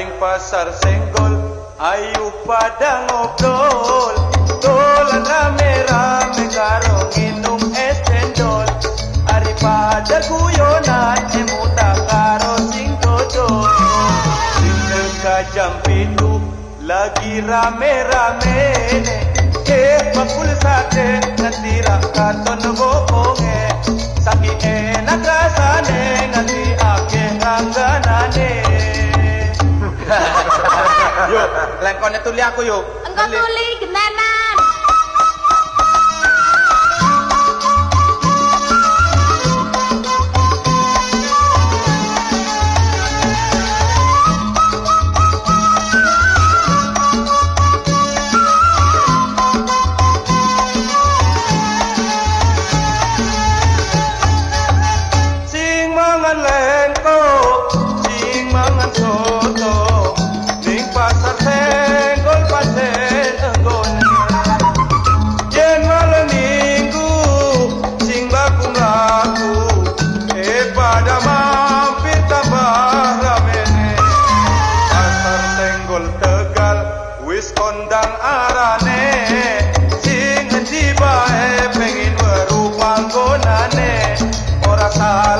Maring pasar senggol Ayu pada ngobrol Dolan rame-rame karo minum es cendol Daripada guyonan emuta karo sing dodol Sing dekat jam pintu Lagi rame-rame Eh bakul sate Nanti rakaton bohonge tulia ko yo. Engko tuli? pasar.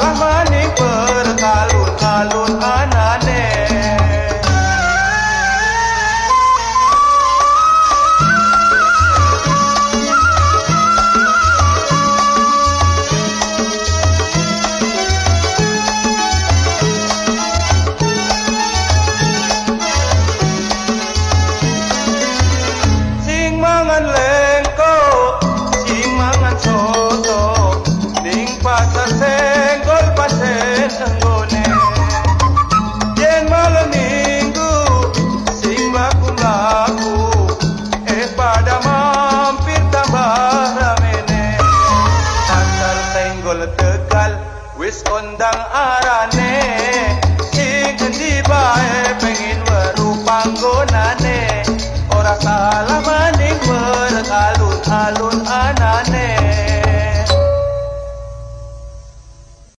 Pasar senggol tegal, wis kondang arane, sing endi bae